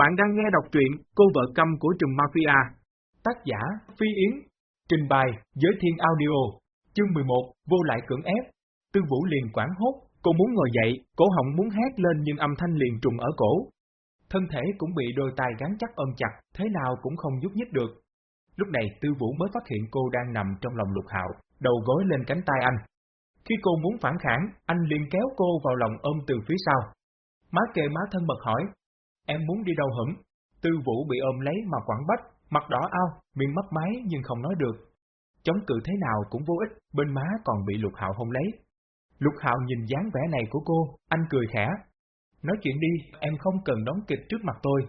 Bạn đang nghe đọc truyện Cô vợ câm của Trùm Mafia. Tác giả Phi Yến. Trình bày Giới Thiên Audio. Chương 11 Vô lại cưỡng ép. Tư Vũ liền quảng hốt, cô muốn ngồi dậy, cổ họng muốn hét lên nhưng âm thanh liền trùng ở cổ. Thân thể cũng bị đôi tay gắn chắc ôm chặt, thế nào cũng không nhúc nhích được. Lúc này Tư Vũ mới phát hiện cô đang nằm trong lòng lục hạo, đầu gối lên cánh tay anh. Khi cô muốn phản kháng, anh liền kéo cô vào lòng ôm từ phía sau. Má kề má thân mật hỏi, em muốn đi đâu hửng? Tư Vũ bị ôm lấy mà quảng bách, mặt đỏ ao, miệng mấp máy nhưng không nói được. Chống cự thế nào cũng vô ích, bên má còn bị Lục Hạo hôn lấy. Lục Hạo nhìn dáng vẻ này của cô, anh cười khẽ. Nói chuyện đi, em không cần đóng kịch trước mặt tôi.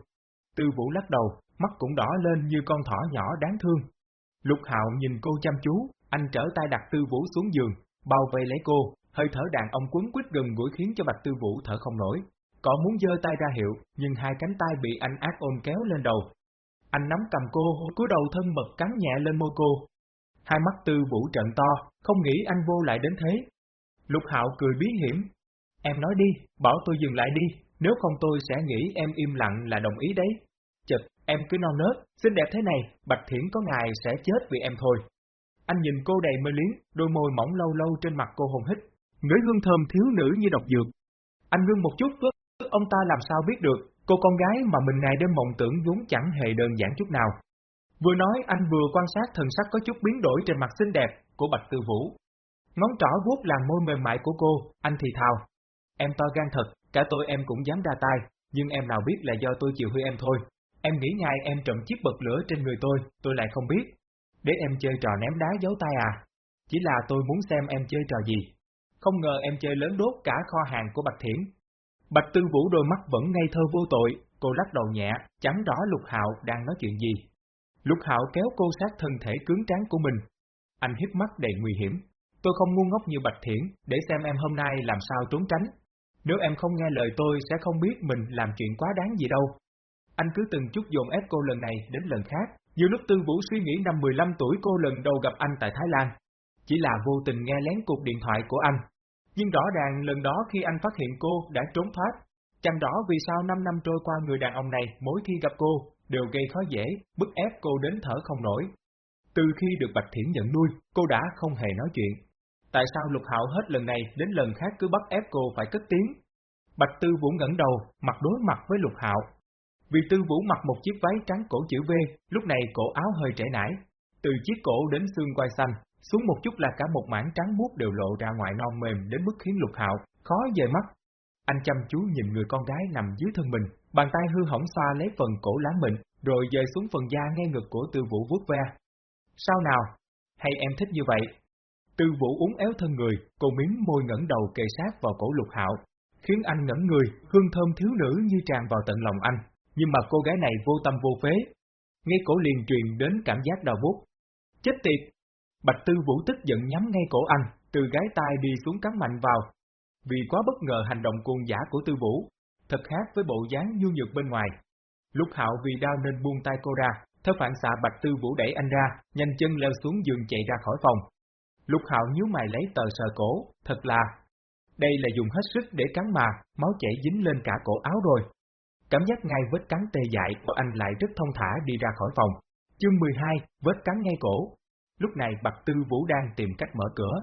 Tư Vũ lắc đầu, mắt cũng đỏ lên như con thỏ nhỏ đáng thương. Lục Hạo nhìn cô chăm chú, anh trở tay đặt Tư Vũ xuống giường, bao vây lấy cô, hơi thở đàn ông quấn quýt gần gũi khiến cho Bạch Tư Vũ thở không nổi. Cỏ muốn giơ tay ra hiệu, nhưng hai cánh tay bị anh ác ôm kéo lên đầu. Anh nắm cầm cô, cúi đầu thân mật cắn nhẹ lên môi cô. Hai mắt tư vũ trận to, không nghĩ anh vô lại đến thế. Lục hạo cười bí hiểm. Em nói đi, bảo tôi dừng lại đi, nếu không tôi sẽ nghĩ em im lặng là đồng ý đấy. Chật, em cứ non nớt, xinh đẹp thế này, Bạch Thiển có ngày sẽ chết vì em thôi. Anh nhìn cô đầy mê liếng, đôi môi mỏng lâu lâu trên mặt cô hồn hít, ngửi hương thơm thiếu nữ như độc dược. Anh ngưng một chút, ông ta làm sao biết được, cô con gái mà mình ngày đêm mộng tưởng vốn chẳng hề đơn giản chút nào. Vừa nói anh vừa quan sát thần sắc có chút biến đổi trên mặt xinh đẹp của Bạch Tư Vũ. Ngón trỏ vuốt làn môi mềm mại của cô, anh thì thào. Em to gan thật, cả tôi em cũng dám ra tay, nhưng em nào biết là do tôi chịu hư em thôi. Em nghĩ ngay em trộm chiếc bật lửa trên người tôi, tôi lại không biết. Để em chơi trò ném đá giấu tay à? Chỉ là tôi muốn xem em chơi trò gì. Không ngờ em chơi lớn đốt cả kho hàng của Bạch Thiển, Bạch Tư Vũ đôi mắt vẫn ngây thơ vô tội, cô lắc đầu nhẹ, chẳng rõ Lục Hạo đang nói chuyện gì. Lục Hạo kéo cô sát thân thể cứng tráng của mình. Anh hít mắt đầy nguy hiểm. Tôi không ngu ngốc như Bạch Thiển, để xem em hôm nay làm sao trốn tránh. Nếu em không nghe lời tôi sẽ không biết mình làm chuyện quá đáng gì đâu. Anh cứ từng chút dồn ép cô lần này đến lần khác. Nhiều lúc Tư Vũ suy nghĩ năm 15 tuổi cô lần đầu gặp anh tại Thái Lan. Chỉ là vô tình nghe lén cuộc điện thoại của anh, nhưng rõ ràng lần đó khi anh phát hiện cô đã trốn thoát, chẳng rõ vì sao 5 năm trôi qua người đàn ông này mỗi khi gặp cô đều gây khó dễ, bức ép cô đến thở không nổi. Từ khi được Bạch Thiển nhận nuôi, cô đã không hề nói chuyện. Tại sao Lục Hạo hết lần này đến lần khác cứ bắt ép cô phải cất tiếng? Bạch Tư Vũ ngẩng đầu, mặt đối mặt với Lục Hạo. Vì Tư Vũ mặc một chiếc váy trắng cổ chữ V, lúc này cổ áo hơi trễ nải, từ chiếc cổ đến xương quai xanh, xuống một chút là cả một mảng trắng muốt đều lộ ra ngoài non mềm đến mức khiến Lục Hạo khó dời mắt. Anh chăm chú nhìn người con gái nằm dưới thân mình, bàn tay hư hỏng xoa lấy phần cổ lá mịn, rồi dời xuống phần da ngay ngực của Tư Vũ vuốt ve. Sao nào? Hay em thích như vậy? Tư Vũ uống éo thân người, cô miếng môi ngẩng đầu kề sát vào cổ Lục Hạo, khiến anh ngẩn người, hương thơm thiếu nữ như tràn vào tận lòng anh. Nhưng mà cô gái này vô tâm vô phế. ngay cổ liền truyền đến cảm giác đau bút. Chết tiệt, Bạch Tư Vũ tức giận nhắm ngay cổ anh, từ gái tai đi xuống cắn mạnh vào. Vì quá bất ngờ hành động cuồng giả của Tư Vũ, thật khác với bộ dáng nhu nhược bên ngoài. Lúc Hạo vì đau nên buông tay cô ra, theo phản xạ Bạch Tư Vũ đẩy anh ra, nhanh chân leo xuống giường chạy ra khỏi phòng. Lúc Hạo nhíu mày lấy tờ sờ cổ, thật là... Đây là dùng hết sức để cắn mà, máu chảy dính lên cả cổ áo rồi. Cảm giác ngay vết cắn tê dại của anh lại rất thông thả đi ra khỏi phòng. Chương 12, vết cắn ngay cổ, Lúc này Bạch Tư Vũ đang tìm cách mở cửa.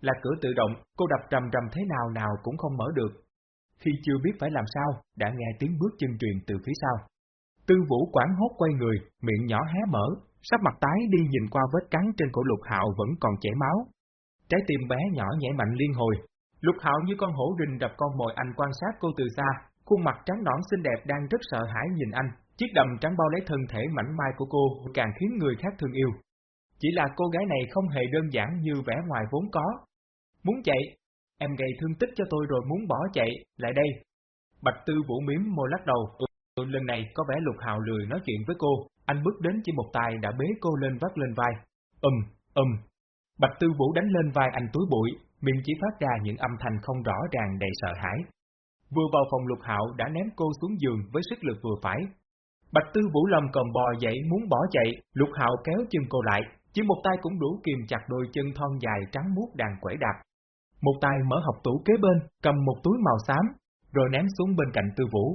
Là cửa tự động, cô đập trầm trầm thế nào nào cũng không mở được. Khi chưa biết phải làm sao, đã nghe tiếng bước chân truyền từ phía sau. Tư Vũ quảng hốt quay người, miệng nhỏ hé mở, sắp mặt tái đi nhìn qua vết cắn trên cổ Lục Hạo vẫn còn chảy máu. Trái tim bé nhỏ nhảy mạnh liên hồi. Lục Hạo như con hổ rình đập con mồi anh quan sát cô từ xa, khuôn mặt trắng nõn xinh đẹp đang rất sợ hãi nhìn anh, chiếc đầm trắng bao lấy thân thể mảnh mai của cô càng khiến người khác thương yêu. Chỉ là cô gái này không hề đơn giản như vẻ ngoài vốn có. Muốn chạy, em gây thương tích cho tôi rồi muốn bỏ chạy, lại đây. Bạch Tư Vũ miếm môi lắc đầu, ừ, lần này có vẻ lục hào lười nói chuyện với cô, anh bước đến chỉ một tay đã bế cô lên vắt lên vai. Ừm, ừm. Bạch Tư Vũ đánh lên vai anh túi bụi, miệng chỉ phát ra những âm thanh không rõ ràng đầy sợ hãi. Vừa vào phòng lục hạo đã ném cô xuống giường với sức lực vừa phải. Bạch Tư Vũ lầm cầm bò dậy muốn bỏ chạy, lục hạo kéo chân cô lại, chỉ một tay cũng đủ kìm chặt đôi chân thon dài trắng muốt đàn quẩy đạp. Một tay mở hộp tủ kế bên, cầm một túi màu xám, rồi ném xuống bên cạnh tư vũ.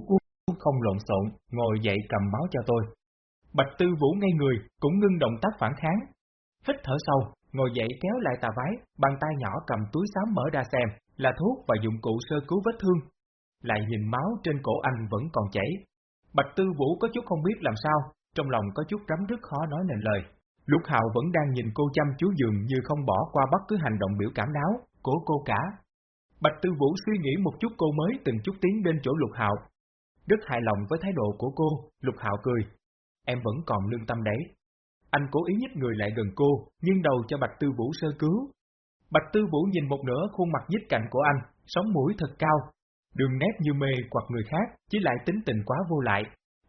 không lộn xộn, ngồi dậy cầm máu cho tôi. Bạch Tư Vũ ngay người, cũng ngưng động tác phản kháng. Hít thở sâu, ngồi dậy kéo lại tà váy, bàn tay nhỏ cầm túi xám mở ra xem, là thuốc và dụng cụ sơ cứu vết thương. Lại nhìn máu trên cổ anh vẫn còn chảy. Bạch Tư Vũ có chút không biết làm sao, trong lòng có chút rắm rứt khó nói nên lời. Lục Hạo vẫn đang nhìn cô chăm chú dường như không bỏ qua bất cứ hành động biểu cảm đáo của cô cả. Bạch Tư Vũ suy nghĩ một chút cô mới từng chút tiến đến chỗ Lục Hạo. Rất hài lòng với thái độ của cô, Lục Hạo cười. Em vẫn còn lương tâm đấy. Anh cố ý nhích người lại gần cô, nghiêng đầu cho Bạch Tư Vũ sơ cứu. Bạch Tư Vũ nhìn một nửa khuôn mặt nhích cạnh của anh, sống mũi thật cao. Đường nét như mê quạt người khác, chỉ lại tính tình quá vô lại.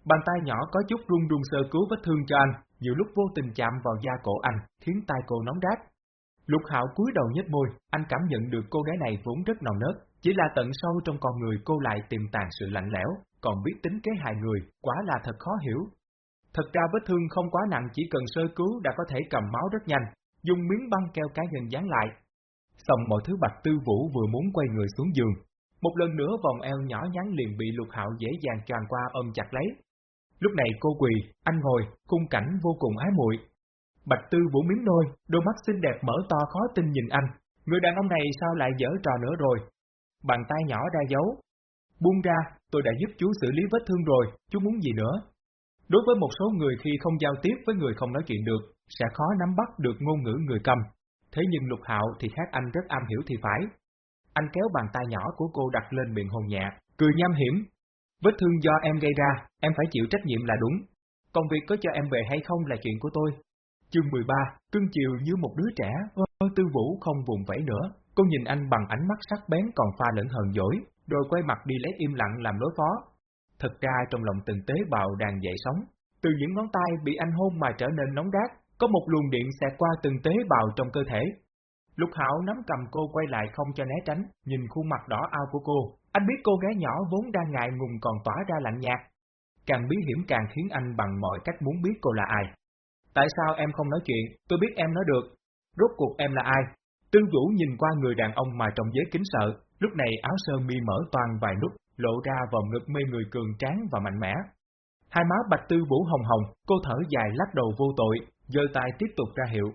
Bàn tay nhỏ có chút run run sơ cứu vết thương cho anh, nhiều lúc vô tình chạm vào da cổ anh, khiến tai cô nóng rát. Lục Hạo cúi đầu nhếch môi, anh cảm nhận được cô gái này vốn rất non nớt, chỉ là tận sâu trong con người cô lại tiềm tàng sự lạnh lẽo, còn biết tính kế hại người, quá là thật khó hiểu. Thật ra vết thương không quá nặng chỉ cần sơ cứu đã có thể cầm máu rất nhanh, dùng miếng băng keo cá nhân dán lại. Xong mọi thứ Bạch Tư Vũ vừa muốn quay người xuống giường, một lần nữa vòng eo nhỏ nhắn liền bị Lục Hạo dễ dàng tràn qua ôm chặt lấy. Lúc này cô quỳ, anh ngồi, khung cảnh vô cùng ái muội. Bạch Tư Vũ miếng môi, đôi mắt xinh đẹp mở to khó tin nhìn anh. Người đàn ông này sao lại dở trò nữa rồi? Bàn tay nhỏ ra giấu. Buông ra, tôi đã giúp chú xử lý vết thương rồi, chú muốn gì nữa? Đối với một số người khi không giao tiếp với người không nói chuyện được, sẽ khó nắm bắt được ngôn ngữ người cầm. Thế nhưng Lục Hạo thì khác anh rất am hiểu thì phải. Anh kéo bàn tay nhỏ của cô đặt lên miệng hồn nhẹ, cười nham hiểm. Vết thương do em gây ra, em phải chịu trách nhiệm là đúng. Còn việc có cho em về hay không là chuyện của tôi. Chương 13, cưng chiều như một đứa trẻ, ơ tư vũ không vùng vẫy nữa. Cô nhìn anh bằng ánh mắt sắc bén còn pha lẫn hờn dỗi, rồi quay mặt đi lấy im lặng làm đối phó. Thật ra trong lòng từng tế bào đang dậy sóng, từ những ngón tay bị anh hôn mà trở nên nóng rát, có một luồng điện xẹt qua từng tế bào trong cơ thể. Lục Hạo nắm cầm cô quay lại không cho né tránh, nhìn khuôn mặt đỏ ao của cô, anh biết cô gái nhỏ vốn đang ngại ngùng còn tỏa ra lạnh nhạt. Càng bí hiểm càng khiến anh bằng mọi cách muốn biết cô là ai. Tại sao em không nói chuyện, tôi biết em nói được. Rốt cuộc em là ai? Tương Vũ nhìn qua người đàn ông mà trong giới kính sợ, lúc này áo sơ mi mở toàn vài nút, lộ ra vòng ngực mê người cường tráng và mạnh mẽ. Hai má bạch tư vũ hồng hồng, cô thở dài lắc đầu vô tội, giơ tay tiếp tục ra hiệu.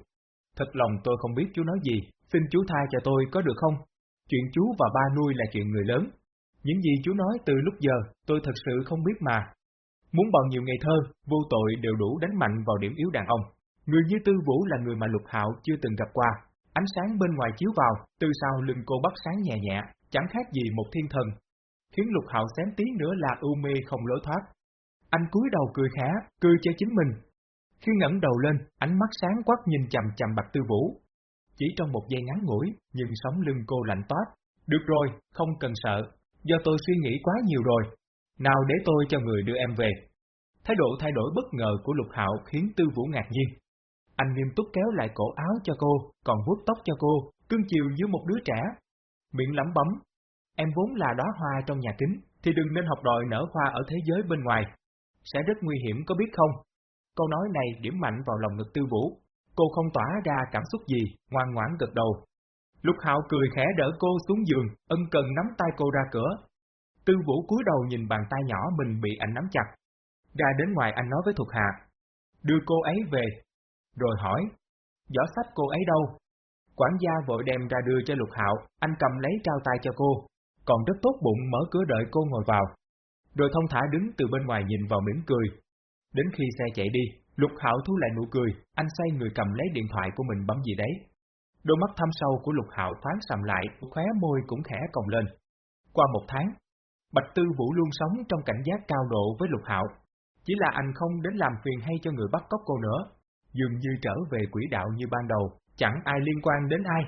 Thật lòng tôi không biết chú nói gì, xin chú tha cho tôi có được không? Chuyện chú và ba nuôi là chuyện người lớn. Những gì chú nói từ lúc giờ, tôi thật sự không biết mà. Muốn bao nhiêu ngày thơ, vô tội đều đủ đánh mạnh vào điểm yếu đàn ông. Người như Tư Vũ là người mà Lục Hạo chưa từng gặp qua. Ánh sáng bên ngoài chiếu vào, từ sau lưng cô bắt sáng nhẹ nhẹ, chẳng khác gì một thiên thần. Khiến Lục Hạo xém tí nữa là u mê không lối thoát. Anh cúi đầu cười khẽ, cười cho chính mình. Khi ngẩng đầu lên, ánh mắt sáng quắc nhìn chằm chằm Bạch Tư Vũ. Chỉ trong một giây ngắn ngủi, nhưng sóng lưng cô lạnh toát. Được rồi, không cần sợ, do tôi suy nghĩ quá nhiều rồi. Nào để tôi cho người đưa em về. Thái độ thay đổi bất ngờ của Lục Hạo khiến Tư Vũ ngạc nhiên. Anh nghiêm túc kéo lại cổ áo cho cô, còn vuốt tóc cho cô, cưng chiều như một đứa trẻ. Miệng lẩm bấm, em vốn là đóa hoa trong nhà kính, thì đừng nên học đòi nở hoa ở thế giới bên ngoài. Sẽ rất nguy hiểm có biết không? Câu nói này điểm mạnh vào lòng ngực Tư Vũ. Cô không tỏa ra cảm xúc gì, ngoan ngoãn gật đầu. Lục Hạo cười khẽ đỡ cô xuống giường, ân cần nắm tay cô ra cửa. Tư Vũ cúi đầu nhìn bàn tay nhỏ mình bị anh nắm chặt. Ra đến ngoài anh nói với thuộc hạ. Đưa cô ấy về. Rồi hỏi. Giỏ sách cô ấy đâu? Quản gia vội đem ra đưa cho Lục Hạo, anh cầm lấy trao tay cho cô, còn rất tốt bụng mở cửa đợi cô ngồi vào. Rồi thông thả đứng từ bên ngoài nhìn vào mỉm cười. Đến khi xe chạy đi, Lục Hạo thu lại nụ cười, anh xoay người cầm lấy điện thoại của mình bấm gì đấy. Đôi mắt thâm sâu của Lục Hạo thoáng sầm lại, khóe môi cũng khẽ còng lên. Qua một tháng, Bạch Tư Vũ luôn sống trong cảnh giác cao độ với Lục Hạo. Chỉ là anh không đến làm phiền hay cho người bắt cóc cô nữa, dường như trở về quỹ đạo như ban đầu, chẳng ai liên quan đến ai.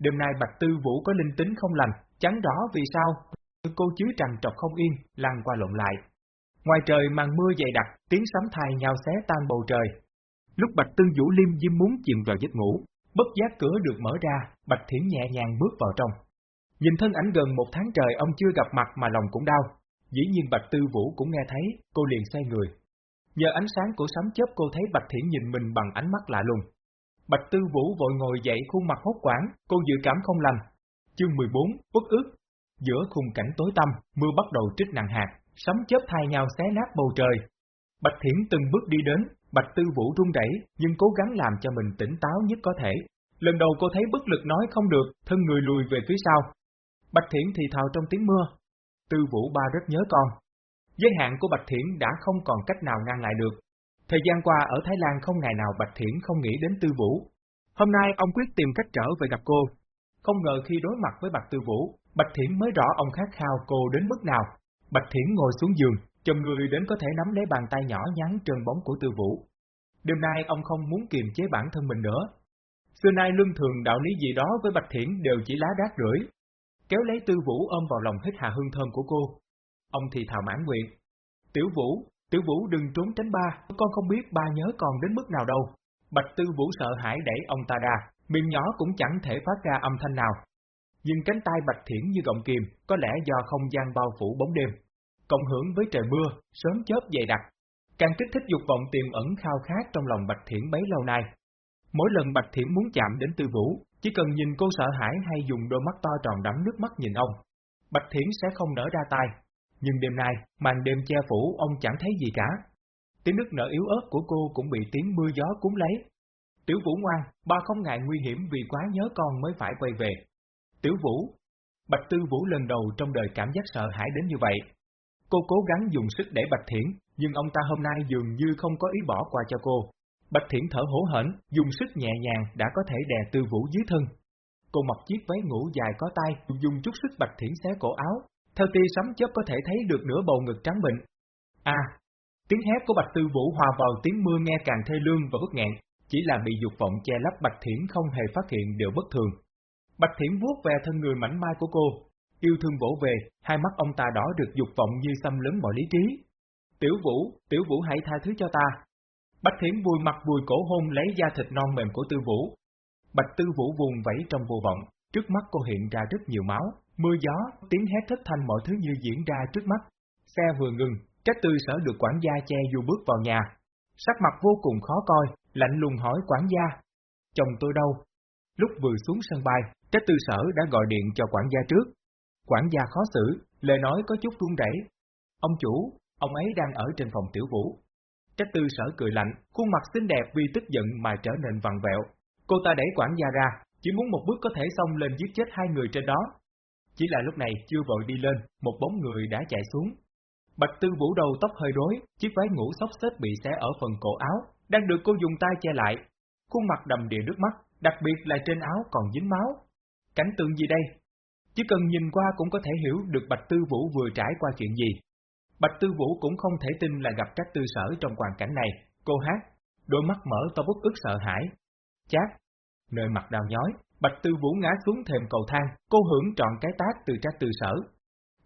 Đêm nay Bạch Tư Vũ có linh tính không lành, chẳng rõ vì sao, cô chứa trằn trọc không yên, lăn qua lộn lại. Ngoài trời màn mưa dày đặc, tiếng sấm thai nhau xé tan bầu trời. Lúc Bạch Tư Vũ Liêm Diêm muốn chìm vào giấc ngủ, bất giác cửa được mở ra, Bạch Thiển nhẹ nhàng bước vào trong. Nhìn thân ảnh gần một tháng trời ông chưa gặp mặt mà lòng cũng đau. Dĩ nhiên Bạch Tư Vũ cũng nghe thấy, cô liền xoay người. Nhờ ánh sáng của sấm chớp cô thấy Bạch Thiển nhìn mình bằng ánh mắt lạ lùng. Bạch Tư Vũ vội ngồi dậy khuôn mặt hốt quảng, cô dự cảm không lành. Chương 14, Bất ước Giữa khung cảnh tối tăm, mưa bắt đầu trích nặng hạt, sấm chớp thay nhau xé nát bầu trời. Bạch Thiển từng bước đi đến, Bạch Tư Vũ run rẩy nhưng cố gắng làm cho mình tỉnh táo nhất có thể. Lần đầu cô thấy bất lực nói không được, thân người lùi về phía sau. Bạch Thiển thì thào trong tiếng mưa. Tư Vũ ba rất nhớ con. Giới hạn của Bạch Thiển đã không còn cách nào ngăn lại được. Thời gian qua ở Thái Lan không ngày nào Bạch Thiển không nghĩ đến Tư Vũ. Hôm nay ông quyết tìm cách trở về gặp cô. Không ngờ khi đối mặt với Bạch Tư Vũ, Bạch Thiển mới rõ ông khát khao cô đến mức nào. Bạch Thiển ngồi xuống giường, chồng người đến có thể nắm lấy bàn tay nhỏ nhắn trơn bóng của Tư Vũ. Đêm nay ông không muốn kiềm chế bản thân mình nữa. Xưa nay lương thường đạo lý gì đó với Bạch Thiển đều chỉ lá đát rưỡi. Kéo lấy Tư Vũ ôm vào lòng hít hà hương thơm của cô. Ông thì thào mãn nguyện. Tiểu Vũ, Tiểu Vũ đừng trốn tránh ba, con không biết ba nhớ con đến mức nào đâu. Bạch Tư Vũ sợ hãi đẩy ông ta ra, miệng nhỏ cũng chẳng thể phát ra âm thanh nào. Nhưng cánh tay Bạch Thiển như gọng kìm, có lẽ do không gian bao phủ bóng đêm. Cộng hưởng với trời mưa, sớm chớp dày đặc, càng kích thích dục vọng tiềm ẩn khao khát trong lòng Bạch Thiển bấy lâu nay. Mỗi lần Bạch Thiển muốn chạm đến Tư Vũ, chỉ cần nhìn cô sợ hãi hay dùng đôi mắt to tròn đắm nước mắt nhìn ông, Bạch Thiển sẽ không nở ra tay. Nhưng đêm nay, màn đêm che phủ ông chẳng thấy gì cả. Tiếng nước nở yếu ớt của cô cũng bị tiếng mưa gió cuốn lấy. Tiểu Vũ ngoan, ba không ngại nguy hiểm vì quá nhớ con mới phải quay về. Tiểu Vũ, Bạch Tư Vũ lần đầu trong đời cảm giác sợ hãi đến như vậy. Cô cố gắng dùng sức để Bạch Thiển, nhưng ông ta hôm nay dường như không có ý bỏ qua cho cô. Bạch Thiển thở hổ hển, dùng sức nhẹ nhàng đã có thể đè Tư Vũ dưới thân. Cô mặc chiếc váy ngủ dài có tay, dùng chút sức Bạch Thiển xé cổ áo, theo tia sấm chớp có thể thấy được nửa bầu ngực trắng bệnh. À, tiếng hét của Bạch Tư Vũ hòa vào tiếng mưa nghe càng thê lương và bất nghẹn, chỉ là bị dục vọng che lấp Bạch Thiển không hề phát hiện điều bất thường. Bạch Thiển vuốt về thân người mảnh mai của cô, yêu thương vỗ về, hai mắt ông ta đỏ được dục vọng như xâm lấn mọi lý trí. Tiểu Vũ, Tiểu Vũ hãy tha thứ cho ta. Bạch Thiến vùi mặt vùi cổ hôn lấy da thịt non mềm của Tư Vũ. Bạch Tư Vũ vùng vẫy trong vô vọng, trước mắt cô hiện ra rất nhiều máu, mưa gió, tiếng hét thất thanh mọi thứ như diễn ra trước mắt. Xe vừa ngừng, Trách Tư Sở được quản gia che dù bước vào nhà. Sắc mặt vô cùng khó coi, lạnh lùng hỏi quản gia. Chồng tôi đâu? Lúc vừa xuống sân bay, Trách Tư Sở đã gọi điện cho quản gia trước. Quản gia khó xử, lời nói có chút run rẩy. Ông chủ, ông ấy đang ở trên phòng tiểu vũ. Trách Tư Sở cười lạnh, khuôn mặt xinh đẹp vì tức giận mà trở nên vặn vẹo. Cô ta đẩy quản gia ra, chỉ muốn một bước có thể xông lên giết chết hai người trên đó. Chỉ là lúc này chưa vội đi lên, một bóng người đã chạy xuống. Bạch Tư Vũ đầu tóc hơi rối, chiếc váy ngủ xốc xếp bị xé ở phần cổ áo, đang được cô dùng tay che lại. Khuôn mặt đầm đìa nước mắt, đặc biệt là trên áo còn dính máu. Cảnh tượng gì đây? Chỉ cần nhìn qua cũng có thể hiểu được Bạch Tư Vũ vừa trải qua chuyện gì. Bạch Tư Vũ cũng không thể tin là gặp các tư sở trong hoàn cảnh này. Cô hát, đôi mắt mở to bức ức sợ hãi. Chát, nơi mặt đau nhói, Bạch Tư Vũ ngã xuống thềm cầu thang, cô hưởng trọn cái tác từ trác tư sở.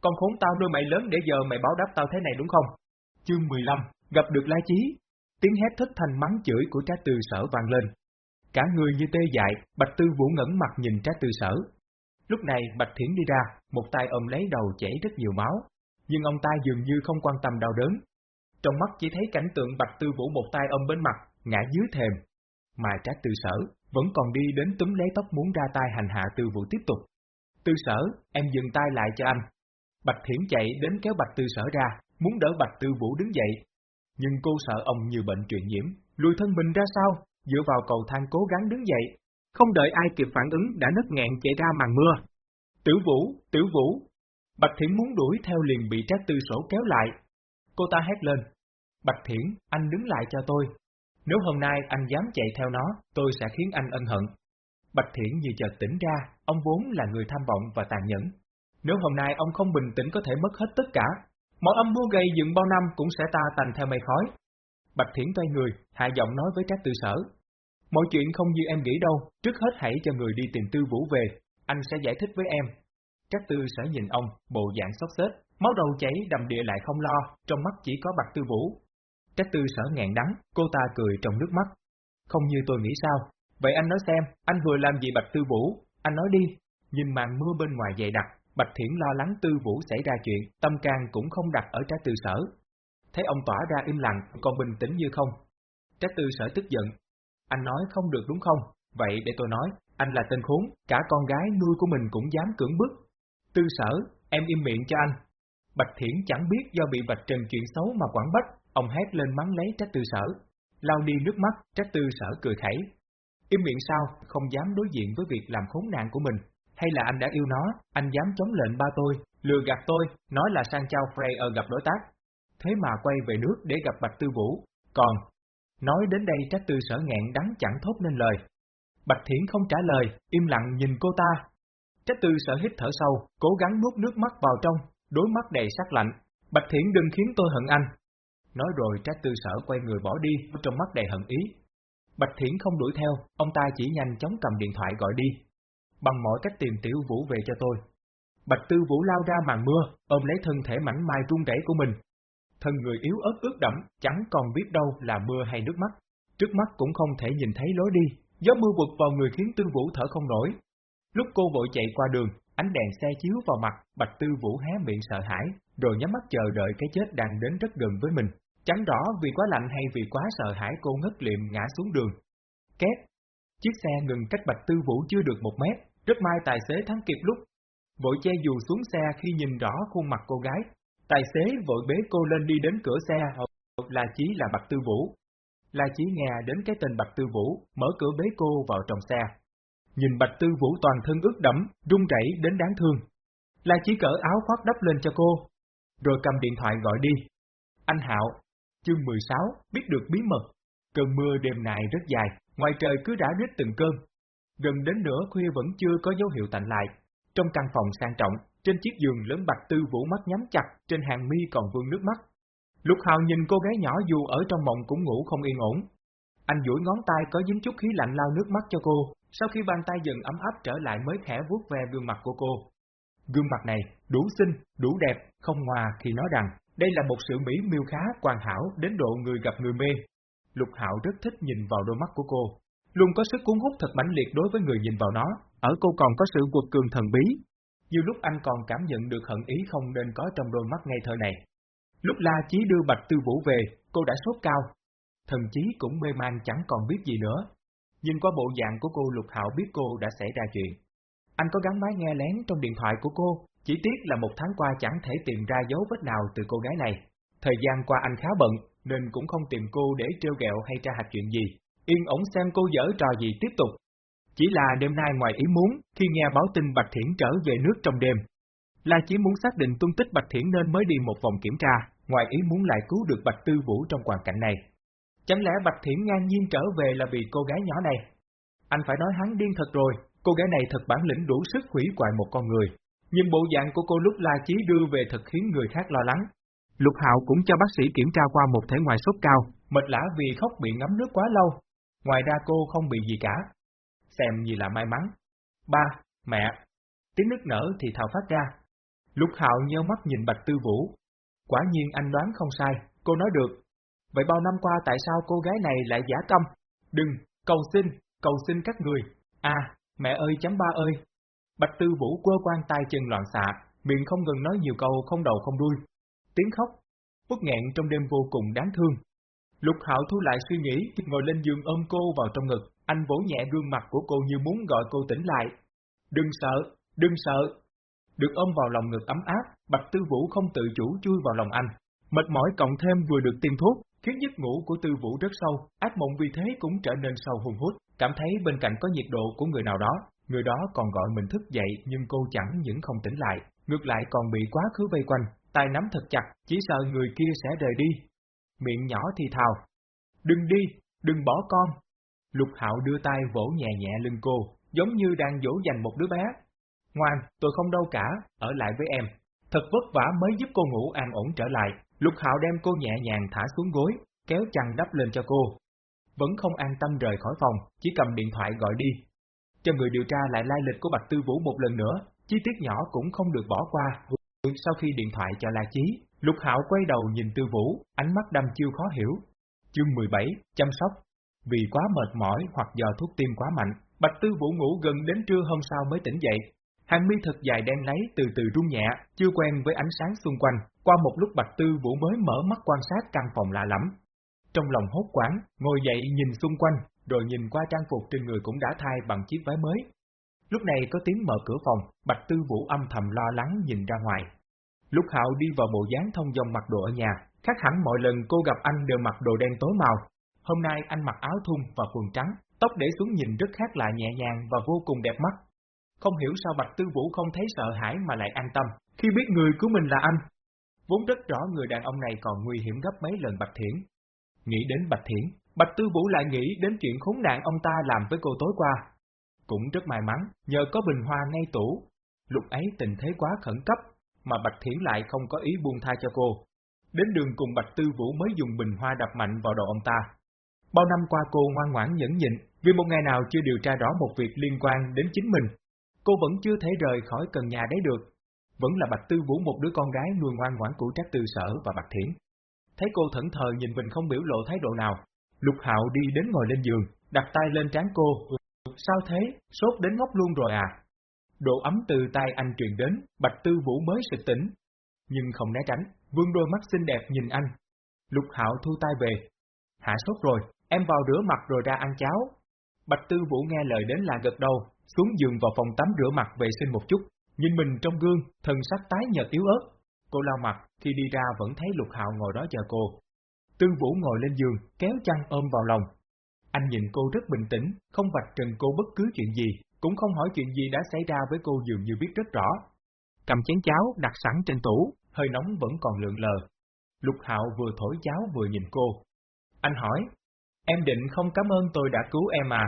Con khốn tao nuôi mày lớn để giờ mày báo đáp tao thế này đúng không? Chương 15, gặp được lai chí. Tiếng hét thất thanh mắng chửi của trác tư sở vang lên. Cả người như tê dại, Bạch Tư Vũ ngẩn mặt nhìn trác tư sở. Lúc này Bạch Thiển đi ra, một tay ôm lấy đầu chảy rất nhiều máu, nhưng ông ta dường như không quan tâm đau đớn. Trong mắt chỉ thấy cảnh tượng Bạch Tư Vũ một tay ôm bên mặt, ngã dưới thềm. Mà trách tư sở, vẫn còn đi đến túm lấy tóc muốn ra tay hành hạ Tư Vũ tiếp tục. Tư sở, em dừng tay lại cho anh. Bạch Thiển chạy đến kéo Bạch Tư sở ra, muốn đỡ Bạch Tư Vũ đứng dậy. Nhưng cô sợ ông như bệnh truyền nhiễm, lùi thân mình ra sau, dựa vào cầu thang cố gắng đứng dậy. Không đợi ai kịp phản ứng đã nứt nghẹn chạy ra màn mưa. Tử Vũ, Tử Vũ. Bạch Thiển muốn đuổi theo liền bị trác tư sổ kéo lại. Cô ta hét lên. Bạch Thiển, anh đứng lại cho tôi, nếu hôm nay anh dám chạy theo nó, tôi sẽ khiến anh ân hận. Bạch Thiển như chợt tỉnh ra, ông vốn là người tham vọng và tàn nhẫn. Nếu hôm nay ông không bình tĩnh có thể mất hết tất cả, mọi âm mưu gây dựng bao năm cũng sẽ ta tành theo mây khói. Bạch Thiển quay người, hạ giọng nói với Trác Tư Sở. Mọi chuyện không như em nghĩ đâu, trước hết hãy cho người đi tìm Tư Vũ về, anh sẽ giải thích với em. Trác Tư Sở nhìn ông, bộ dạng sốc xếp, máu đầu chảy đầm địa lại không lo, trong mắt chỉ có Bạch Tư Vũ, Trách tư sở ngẹn đắng, cô ta cười trong nước mắt. Không như tôi nghĩ sao, vậy anh nói xem, anh vừa làm gì Bạch Tư Vũ, anh nói đi. Nhìn màn mưa bên ngoài dày đặc, Bạch Thiển lo lắng Tư Vũ xảy ra chuyện, tâm can cũng không đặt ở trách tư sở. Thấy ông tỏa ra im lặng, còn bình tĩnh như không. Trách tư sở tức giận. Anh nói không được đúng không? Vậy để tôi nói, anh là tên khốn, cả con gái nuôi của mình cũng dám cưỡng bức. Tư sở, em im miệng cho anh. Bạch Thiển chẳng biết do bị vạch trần chuyện xấu mà quảng bách, ông hét lên mắng lấy trách tư sở. Lao đi nước mắt, trách tư sở cười khẩy. Im miệng sao, không dám đối diện với việc làm khốn nạn của mình. Hay là anh đã yêu nó, anh dám chống lệnh ba tôi, lừa gạt tôi, nói là sang trao Frey ở gặp đối tác. Thế mà quay về nước để gặp Bạch Tư Vũ. Còn, nói đến đây trách tư sở nghẹn đắng chẳng thốt nên lời. Bạch Thiển không trả lời, im lặng nhìn cô ta. Trách tư sở hít thở sâu, cố gắng nuốt nước mắt vào trong, đối mắt đầy sắc lạnh. Bạch Thiển đừng khiến tôi hận anh. Nói rồi trách tư sở quay người bỏ đi, trong mắt đầy hận ý. Bạch Thiển không đuổi theo, ông ta chỉ nhanh chóng cầm điện thoại gọi đi. Bằng mọi cách tìm Tiểu Vũ về cho tôi. Bạch Tư Vũ lao ra màn mưa, ôm lấy thân thể mảnh mai run rẩy của mình. Thân người yếu ớt ướt đẫm, chẳng còn biết đâu là mưa hay nước mắt. Trước mắt cũng không thể nhìn thấy lối đi, gió mưa vụt vào người khiến Tư Vũ thở không nổi. Lúc cô vội chạy qua đường, ánh đèn xe chiếu vào mặt, Bạch Tư Vũ hé miệng sợ hãi, rồi nhắm mắt chờ đợi cái chết đang đến rất gần với mình. Chẳng rõ vì quá lạnh hay vì quá sợ hãi cô ngất liệm ngã xuống đường. Két! Chiếc xe ngừng cách Bạch Tư Vũ chưa được một mét, rất may tài xế thắng kịp lúc. Vội che dù xuống xe khi nhìn rõ khuôn mặt cô gái. Tài xế vội bế cô lên đi đến cửa xe, là Chí là Bạch Tư Vũ. La Chí nghe đến cái tên Bạch Tư Vũ, mở cửa bế cô vào trong xe. Nhìn Bạch Tư Vũ toàn thân ướt đẫm, run rẩy đến đáng thương. La Chí cởi áo khoác đắp lên cho cô, rồi cầm điện thoại gọi đi. Anh Hạo, chương 16, biết được bí mật. Cơn mưa đêm nay rất dài, ngoài trời cứ đã rít từng cơn. Gần đến nửa khuya vẫn chưa có dấu hiệu tạnh lại. Trong căn phòng sang trọng, trên chiếc giường lớn Bạch Tư Vũ mắt nhắm chặt, trên hàng mi còn vương nước mắt. Lục Hào nhìn cô gái nhỏ dù ở trong mộng cũng ngủ không yên ổn. Anh duỗi ngón tay có dính chút khí lạnh lao nước mắt cho cô, sau khi bàn tay dần ấm áp trở lại mới khẽ vuốt ve gương mặt của cô. Gương mặt này, đủ xinh, đủ đẹp, không hòa khi nói rằng, đây là một sự mỹ miêu khá hoàn hảo đến độ người gặp người mê. Lục Hạo rất thích nhìn vào đôi mắt của cô, luôn có sức cuốn hút thật mãnh liệt đối với người nhìn vào nó, ở cô còn có sự quật cường thần bí. Nhiều lúc anh còn cảm nhận được hận ý không nên có trong đôi mắt ngay thời này. Lúc La Chí đưa Bạch Tư Vũ về, cô đã sốt cao. Thần chí cũng mê man chẳng còn biết gì nữa, Nhìn qua bộ dạng của cô Lục Hạo biết cô đã xảy ra chuyện. Anh có gắn máy nghe lén trong điện thoại của cô, chỉ tiếc là một tháng qua chẳng thể tìm ra dấu vết nào từ cô gái này. Thời gian qua anh khá bận, nên cũng không tìm cô để trêu ghẹo hay tra hạch chuyện gì. Yên ổn xem cô dở trò gì tiếp tục. Chỉ là đêm nay ngoài ý muốn, khi nghe báo tin Bạch Thiển trở về nước trong đêm. Là chỉ muốn xác định tung tích Bạch Thiển nên mới đi một vòng kiểm tra, ngoài ý muốn lại cứu được Bạch Tư Vũ trong hoàn cảnh này. Chẳng lẽ Bạch Thiển ngang nhiên trở về là vì cô gái nhỏ này? Anh phải nói hắn điên thật rồi, cô gái này thật bản lĩnh đủ sức hủy hoại một con người. Nhưng bộ dạng của cô lúc La Chí đưa về thật khiến người khác lo lắng. Lục Hạo cũng cho bác sĩ kiểm tra qua một thể ngoài sốt cao, mệt lã vì khóc bị ngấm nước quá lâu. Ngoài ra cô không bị gì cả. Xem như là may mắn. Ba, mẹ. Tiếng nước nở thì thào phát ra. Lục Hạo nheo mắt nhìn Bạch Tư Vũ. Quả nhiên anh đoán không sai, cô nói được, Vậy bao năm qua tại sao cô gái này lại giả câm? Đừng, cầu xin, cầu xin các người. À, mẹ ơi chấm ba ơi. Bạch Tư Vũ quơ quan tay chân loạn xạ, miệng không ngừng nói nhiều câu không đầu không đuôi. Tiếng khóc, bức nghẹn trong đêm vô cùng đáng thương. Lục Hạo thu lại suy nghĩ, ngồi lên giường ôm cô vào trong ngực, anh vỗ nhẹ gương mặt của cô như muốn gọi cô tỉnh lại. Đừng sợ, đừng sợ. Được ôm vào lòng ngực ấm áp, Bạch Tư Vũ không tự chủ chui vào lòng anh. Mệt mỏi cộng thêm vừa được tiêm thuốc, khiến giấc ngủ của tư vũ rất sâu, ác mộng vì thế cũng trở nên sâu hùng hút, cảm thấy bên cạnh có nhiệt độ của người nào đó, người đó còn gọi mình thức dậy nhưng cô chẳng những không tỉnh lại, ngược lại còn bị quá khứ vây quanh, tay nắm thật chặt, chỉ sợ người kia sẽ rời đi. Miệng nhỏ thì thào, đừng đi, đừng bỏ con. Lục Hạo đưa tay vỗ nhẹ nhẹ lưng cô, giống như đang dỗ dành một đứa bé. Ngoan, tôi không đâu cả, ở lại với em. Thật vất vả mới giúp cô ngủ an ổn trở lại, Lục Hạo đem cô nhẹ nhàng thả xuống gối, kéo chăn đắp lên cho cô. Vẫn không an tâm rời khỏi phòng, chỉ cầm điện thoại gọi đi. Cho người điều tra lại lai lịch của Bạch Tư Vũ một lần nữa, chi tiết nhỏ cũng không được bỏ qua. Sau khi điện thoại cho La Chí, Lục Hạo quay đầu nhìn Tư Vũ, ánh mắt đăm chiêu khó hiểu. Chương 17, chăm sóc. Vì quá mệt mỏi hoặc do thuốc tim quá mạnh, Bạch Tư Vũ ngủ gần đến trưa hôm sau mới tỉnh dậy, Hàng mi thật dài đen lấy từ từ rung nhẹ, chưa quen với ánh sáng xung quanh, qua một lúc Bạch Tư Vũ mới mở mắt quan sát căn phòng lạ lắm. Trong lòng hốt quán, ngồi dậy nhìn xung quanh, rồi nhìn qua trang phục trên người cũng đã thay bằng chiếc váy mới. Lúc này có tiếng mở cửa phòng, Bạch Tư Vũ âm thầm lo lắng nhìn ra ngoài. Lúc Hạo đi vào bộ dáng thông dòng mặc đồ ở nhà, khác hẳn mọi lần cô gặp anh đều mặc đồ đen tối màu. Hôm nay anh mặc áo thun và quần trắng, tóc để xuống nhìn rất khác lạ nhẹ nhàng và vô cùng đẹp mắt. Không hiểu sao Bạch Tư Vũ không thấy sợ hãi mà lại an tâm, khi biết người của mình là anh. Vốn rất rõ người đàn ông này còn nguy hiểm gấp mấy lần Bạch Thiển. Nghĩ đến Bạch Thiển, Bạch Tư Vũ lại nghĩ đến chuyện khốn nạn ông ta làm với cô tối qua. Cũng rất may mắn, nhờ có bình hoa ngay tủ. Lúc ấy tình thế quá khẩn cấp, mà Bạch Thiển lại không có ý buông tha cho cô. Đến đường cùng Bạch Tư Vũ mới dùng bình hoa đập mạnh vào đầu ông ta. Bao năm qua cô ngoan ngoãn nhẫn nhịn, vì một ngày nào chưa điều tra rõ một việc liên quan đến chính mình. Cô vẫn chưa thể rời khỏi cần nhà đấy được. Vẫn là Bạch Tư Vũ một đứa con gái nuôi ngoan ngoãn của Trác Tư Sở và Bạch Thiển. Thấy cô thẫn thờ nhìn mình không biểu lộ thái độ nào, Lục Hạo đi đến ngồi lên giường, đặt tay lên trán cô. Sao thế, sốt đến ngốc luôn rồi à? Độ ấm từ tay anh truyền đến, Bạch Tư Vũ mới sực tỉnh. Nhưng không né tránh, vương đôi mắt xinh đẹp nhìn anh. Lục Hạo thu tay về. Hạ sốt rồi, em vào rửa mặt rồi ra ăn cháo. Bạch Tư Vũ nghe lời đến là gật đầu, xuống giường vào phòng tắm rửa mặt vệ sinh một chút, nhìn mình trong gương, thân sắc tái nhợt yếu ớt. Cô lau mặt, khi đi ra vẫn thấy Lục Hạo ngồi đó chờ cô. Tư Vũ ngồi lên giường, kéo chăn ôm vào lòng. Anh nhìn cô rất bình tĩnh, không vạch trần cô bất cứ chuyện gì, cũng không hỏi chuyện gì đã xảy ra với cô dường như biết rất rõ. Cầm chén cháo đặt sẵn trên tủ, hơi nóng vẫn còn lượn lờ. Lục Hạo vừa thổi cháo vừa nhìn cô. Anh hỏi, em định không cảm ơn tôi đã cứu em à?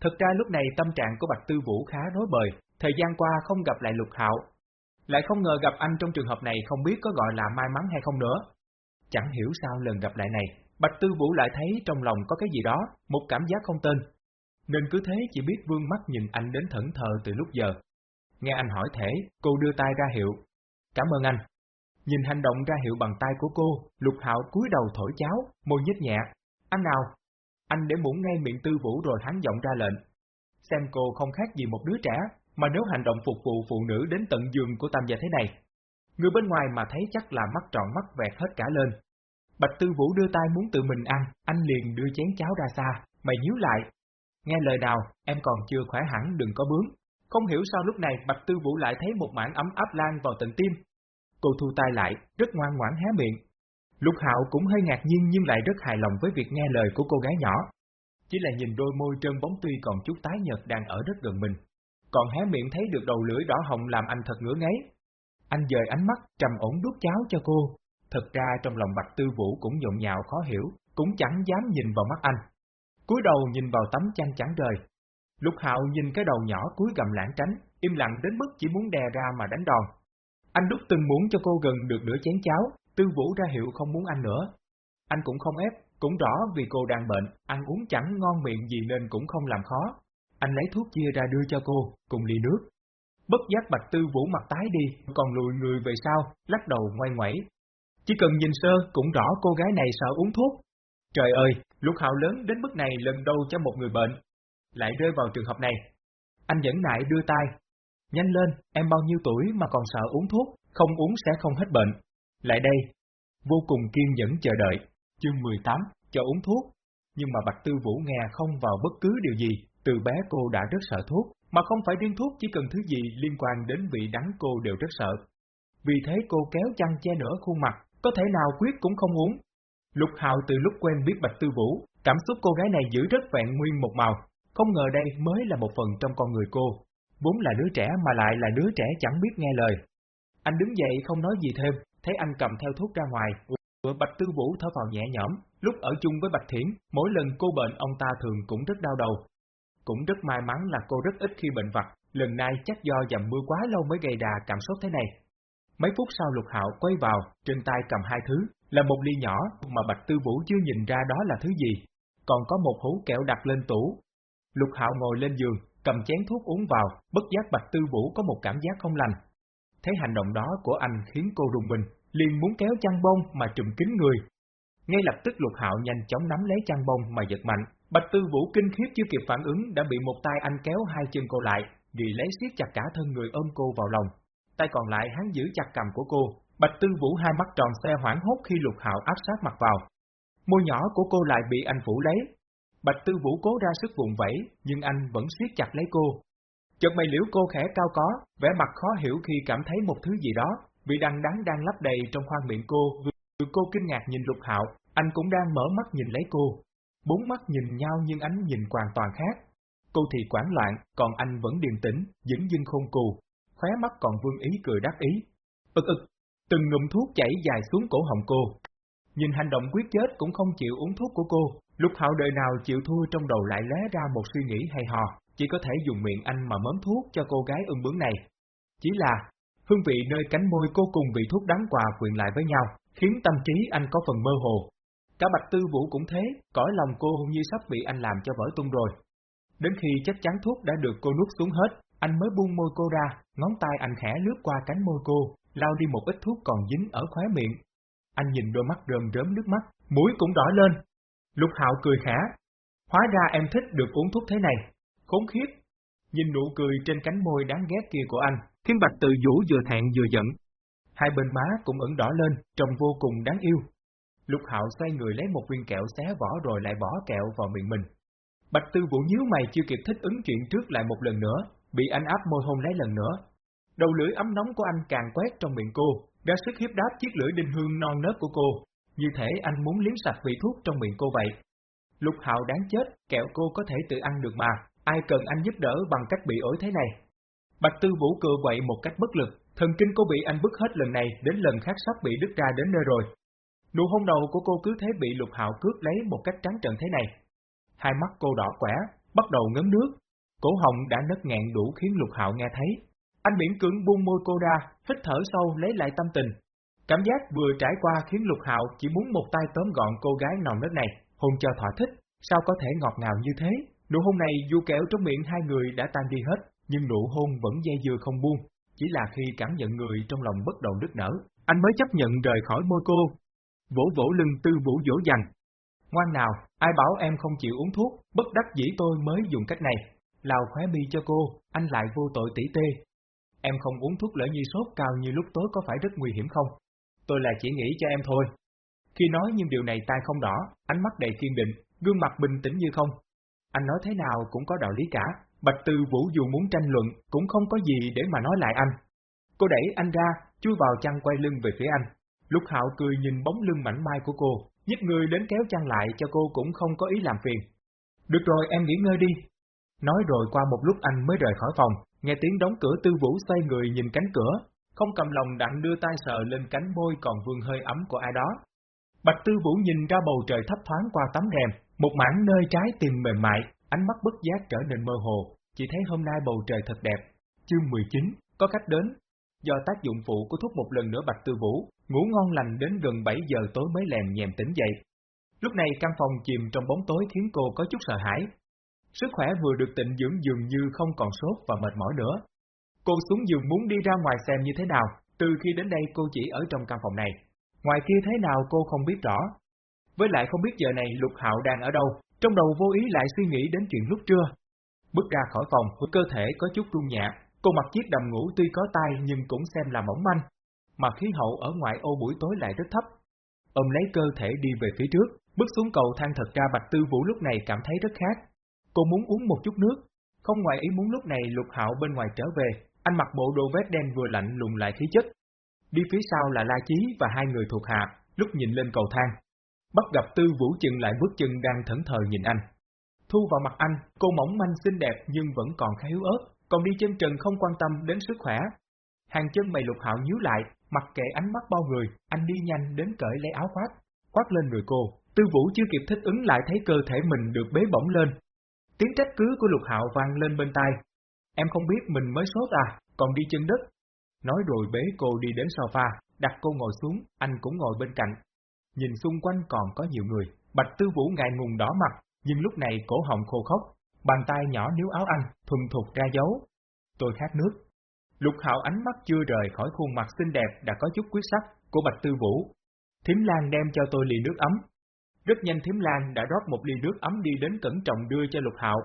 Thực ra lúc này tâm trạng của Bạch Tư Vũ khá rối bời, thời gian qua không gặp lại Lục Hạo. Lại không ngờ gặp anh trong trường hợp này không biết có gọi là may mắn hay không nữa. Chẳng hiểu sao lần gặp lại này, Bạch Tư Vũ lại thấy trong lòng có cái gì đó, một cảm giác không tên. Nên cứ thế chỉ biết vương mắt nhìn anh đến thẫn thờ từ lúc giờ. Nghe anh hỏi thể, cô đưa tay ra hiệu. Cảm ơn anh. Nhìn hành động ra hiệu bằng tay của cô, Lục Hạo cúi đầu thổi cháo, môi nhếch nhẹ. Anh nào? Anh để muỗng ngay miệng Tư Vũ rồi hắn giọng ra lệnh. Xem cô không khác gì một đứa trẻ, mà nếu hành động phục vụ phụ nữ đến tận giường của Tam gia thế này, người bên ngoài mà thấy chắc là mắt tròn mắt vẹt hết cả lên. Bạch Tư Vũ đưa tay muốn tự mình ăn, anh liền đưa chén cháo ra xa, mày nhíu lại. Nghe lời đào em còn chưa khỏe hẳn đừng có bướng. Không hiểu sao lúc này Bạch Tư Vũ lại thấy một mảng ấm áp lan vào tận tim. Cô thu tay lại, rất ngoan ngoãn hé miệng. Lục Hạo cũng hơi ngạc nhiên nhưng lại rất hài lòng với việc nghe lời của cô gái nhỏ. Chỉ là nhìn đôi môi trơn bóng tuy còn chút tái nhợt đang ở rất gần mình, còn hé miệng thấy được đầu lưỡi đỏ hồng làm anh thật ngứa ngáy. Anh dời ánh mắt trầm ổn đút cháo cho cô, thật ra trong lòng Bạch Tư Vũ cũng nhộn nhạo khó hiểu, cũng chẳng dám nhìn vào mắt anh cúi đầu nhìn vào tấm chăn trắng rời. Lục Hạo nhìn cái đầu nhỏ cúi gầm lãng tránh, im lặng đến mức chỉ muốn đè ra mà đánh đòn. Anh đút từng muốn cho cô gần được nửa chén cháo, Tư Vũ ra hiệu không muốn ăn nữa. Anh cũng không ép, cũng rõ vì cô đang bệnh, ăn uống chẳng ngon miệng gì nên cũng không làm khó. Anh lấy thuốc chia ra đưa cho cô, cùng ly nước. Bất giác Bạch Tư Vũ mặt tái đi, còn lùi người về sau, lắc đầu ngoay ngoẩy. Chỉ cần nhìn sơ cũng rõ cô gái này sợ uống thuốc. Trời ơi, lục hạo lớn đến mức này lần đầu cho một người bệnh. Lại rơi vào trường hợp này. Anh nhẫn nại đưa tay. Nhanh lên, em bao nhiêu tuổi mà còn sợ uống thuốc, không uống sẽ không hết bệnh. Lại đây. Vô cùng kiên nhẫn chờ đợi. Chương 18, cho uống thuốc. Nhưng mà Bạch Tư Vũ nghe không vào bất cứ điều gì, từ bé cô đã rất sợ thuốc, mà không phải riêng thuốc chỉ cần thứ gì liên quan đến vị đắng cô đều rất sợ. Vì thế cô kéo chăn che nửa khuôn mặt, có thể nào quyết cũng không uống. Lục Hạo từ lúc quen biết Bạch Tư Vũ, cảm xúc cô gái này giữ rất vẹn nguyên một màu, không ngờ đây mới là một phần trong con người cô. Vốn là đứa trẻ mà lại là đứa trẻ chẳng biết nghe lời. Anh đứng dậy không nói gì thêm, thấy anh cầm theo thuốc ra ngoài, vừa Bạch Tư Vũ thở vào nhẹ nhõm, lúc ở chung với Bạch Thiển, mỗi lần cô bệnh ông ta thường cũng rất đau đầu, cũng rất may mắn là cô rất ít khi bệnh vặt, lần này chắc do dầm mưa quá lâu mới gây đà cảm xúc thế này. Mấy phút sau lục hạo quay vào, trên tay cầm hai thứ, là một ly nhỏ mà Bạch Tư Vũ chưa nhìn ra đó là thứ gì, còn có một hũ kẹo đặt lên tủ. Lục hạo ngồi lên giường, cầm chén thuốc uống vào, bất giác Bạch Tư Vũ có một cảm giác không lành. Thấy hành động đó của anh khiến cô rùng mình, liền muốn kéo chăn bông mà trùm kín người. Ngay lập tức lục hạo nhanh chóng nắm lấy chăn bông mà giật mạnh, Bạch Tư Vũ kinh khiếp chưa kịp phản ứng đã bị một tay anh kéo hai chân cô lại, vì lấy siết chặt cả thân người ôm cô vào lòng. Tay còn lại hắn giữ chặt cầm của cô, Bạch Tư Vũ hai mắt tròn xe hoảng hốt khi lục hạo áp sát mặt vào. Môi nhỏ của cô lại bị anh vũ lấy. Bạch Tư Vũ cố ra sức vùng vẫy, nhưng anh vẫn siết chặt lấy cô. Chợt mày liễu cô khẽ cao có, vẻ mặt khó hiểu khi cảm thấy một thứ gì đó, bị đằng đắng đang lấp đầy trong khoang miệng cô, vừa cô kinh ngạc nhìn Lục Hạo, anh cũng đang mở mắt nhìn lấy cô. Bốn mắt nhìn nhau nhưng ánh nhìn hoàn toàn khác. Cô thì quảng loạn, còn anh vẫn điềm tĩnh, dững dưng khôn cù, khóe mắt còn vương ý cười đắc ý. Ực ực, từng ngụm thuốc chảy dài xuống cổ họng cô. Nhìn hành động quyết chết cũng không chịu uống thuốc của cô, Lục Hạo đời nào chịu thua trong đầu lại lóe ra một suy nghĩ hay hò, chỉ có thể dùng miệng anh mà mớm thuốc cho cô gái ưng bướng này. Chỉ là, hương vị nơi cánh môi cô cùng vị thuốc đắng quà quyện lại với nhau, khiến tâm trí anh có phần mơ hồ. Cả Bạch Tư Vũ cũng thế, cõi lòng cô như sắp bị anh làm cho vỡ tung rồi. Đến khi chắc chắn thuốc đã được cô nuốt xuống hết, anh mới buông môi cô ra, ngón tay anh khẽ lướt qua cánh môi cô, lau đi một ít thuốc còn dính ở khóe miệng. Anh nhìn đôi mắt rơm rớm nước mắt, mũi cũng đỏ lên. Lục Hạo cười khẽ. Hóa ra em thích được uống thuốc thế này. Khốn khiếp. Nhìn nụ cười trên cánh môi đáng ghét kia của anh, Thiên Bạch Tự Vũ vừa thẹn vừa giận. Hai bên má cũng ẩn đỏ lên, trông vô cùng đáng yêu. Lục Hạo xoay người lấy một viên kẹo xé vỏ rồi lại bỏ kẹo vào miệng mình. Bạch Tư Vũ nhíu mày chưa kịp thích ứng chuyện trước lại một lần nữa, bị anh áp môi hôn lấy lần nữa. Đầu lưỡi ấm nóng của anh càng quét trong miệng cô, ra sức hiếp đáp chiếc lưỡi đinh hương non nớt của cô, như thể anh muốn liếm sạch vị thuốc trong miệng cô vậy. Lục Hạo đáng chết, kẹo cô có thể tự ăn được mà, ai cần anh giúp đỡ bằng cách bị ổi thế này. Bạch Tư Vũ cơ quậy một cách bất lực, thần kinh cô bị anh bức hết lần này đến lần khác sắp bị đứt ra đến nơi rồi. Nụ hôn đầu của cô cứ thế bị Lục Hạo cướp lấy một cách trắng trợn thế này. Hai mắt cô đỏ quẻ, bắt đầu ngấm nước. Cổ họng đã nứt ngạn đủ khiến Lục Hạo nghe thấy. Anh miễn cưỡng buông môi cô ra, hít thở sâu lấy lại tâm tình. Cảm giác vừa trải qua khiến Lục Hạo chỉ muốn một tay tóm gọn cô gái nồng nớt này, hôn cho thỏa thích. Sao có thể ngọt ngào như thế? Nụ hôn này dù kéo trong miệng hai người đã tan đi hết, nhưng nụ hôn vẫn dây dưa không buông. Chỉ là khi cảm nhận người trong lòng bất động đứt nở, anh mới chấp nhận rời khỏi môi cô, vỗ vỗ lưng tư vũ dỗ dành. Ngoan nào, ai bảo em không chịu uống thuốc, bất đắc dĩ tôi mới dùng cách này. Lào khóe mi cho cô, anh lại vô tội tỉ tê. Em không uống thuốc lỡ như sốt cao như lúc tối có phải rất nguy hiểm không? Tôi là chỉ nghĩ cho em thôi. Khi nói nhưng điều này tai không đỏ, ánh mắt đầy kiên định, gương mặt bình tĩnh như không. Anh nói thế nào cũng có đạo lý cả, Bạch Tư Vũ dù muốn tranh luận cũng không có gì để mà nói lại anh. Cô đẩy anh ra, chui vào chăn quay lưng về phía anh. lúc Hạo cười nhìn bóng lưng mảnh mai của cô, nhích người đến kéo chăn lại cho cô cũng không có ý làm phiền. Được rồi em nghỉ ngơi đi. Nói rồi qua một lúc anh mới rời khỏi phòng, nghe tiếng đóng cửa tư vũ xoay người nhìn cánh cửa, không cầm lòng đặng đưa tay sờ lên cánh môi còn vương hơi ấm của ai đó. Bạch tư vũ nhìn ra bầu trời thấp thoáng qua tấm rèm, một mảng nơi trái tim mềm mại, ánh mắt bất giác trở nên mơ hồ, chỉ thấy hôm nay bầu trời thật đẹp. Chương 19, có khách đến. Do tác dụng phụ của thuốc một lần nữa Bạch Tư Vũ, ngủ ngon lành đến gần 7 giờ tối mới lèm nhèm tỉnh dậy. Lúc này căn phòng chìm trong bóng tối khiến cô có chút sợ hãi. Sức khỏe vừa được tịnh dưỡng dường như không còn sốt và mệt mỏi nữa. Cô xuống giường muốn đi ra ngoài xem như thế nào, từ khi đến đây cô chỉ ở trong căn phòng này. Ngoài kia thế nào cô không biết rõ. Với lại không biết giờ này Lục Hạo đang ở đâu, trong đầu vô ý lại suy nghĩ đến chuyện lúc trưa. Bước ra khỏi phòng, cơ thể có chút run nhẹ, cô mặc chiếc đầm ngủ tuy có tay nhưng cũng xem là mỏng manh, mà khí hậu ở ngoại ô buổi tối lại rất thấp. Ôm lấy cơ thể đi về phía trước, bước xuống cầu thang thật ra Bạch Tư Vũ lúc này cảm thấy rất khác. Cô muốn uống một chút nước, không ngoài ý muốn lúc này Lục Hạo bên ngoài trở về, anh mặc bộ đồ vest đen vừa lạnh lùng lại khí chất. Đi phía sau là La Chí và hai người thuộc hạ, lúc nhìn lên cầu thang. Bắt gặp Tư Vũ chừng lại bước chân đang thẫn thờ nhìn anh. Thu vào mặt anh, cô mỏng manh xinh đẹp nhưng vẫn còn khá yếu ớt, còn đi trên trần không quan tâm đến sức khỏe. Hàng chân mày lục hạo nhíu lại, mặc kệ ánh mắt bao người, anh đi nhanh đến cởi lấy áo khoác, khoác lên người cô. Tư Vũ chưa kịp thích ứng lại thấy cơ thể mình được bế bổng lên. Tiếng trách cứ của lục hạo vang lên bên tai. Em không biết mình mới sốt à, còn đi chân đất. Nói rồi bế cô đi đến sofa, đặt cô ngồi xuống, anh cũng ngồi bên cạnh. Nhìn xung quanh còn có nhiều người, Bạch Tư Vũ ngại ngùng đỏ mặt, nhưng lúc này cổ họng khô khốc, bàn tay nhỏ níu áo anh, thuần thục ra dấu. Tôi khát nước. Lục hạo ánh mắt chưa rời khỏi khuôn mặt xinh đẹp đã có chút quyết sắc của Bạch Tư Vũ. Thiếm Lan đem cho tôi ly nước ấm. Rất nhanh Thiếm Lan đã rót một ly nước ấm đi đến cẩn trọng đưa cho Lục Hạo.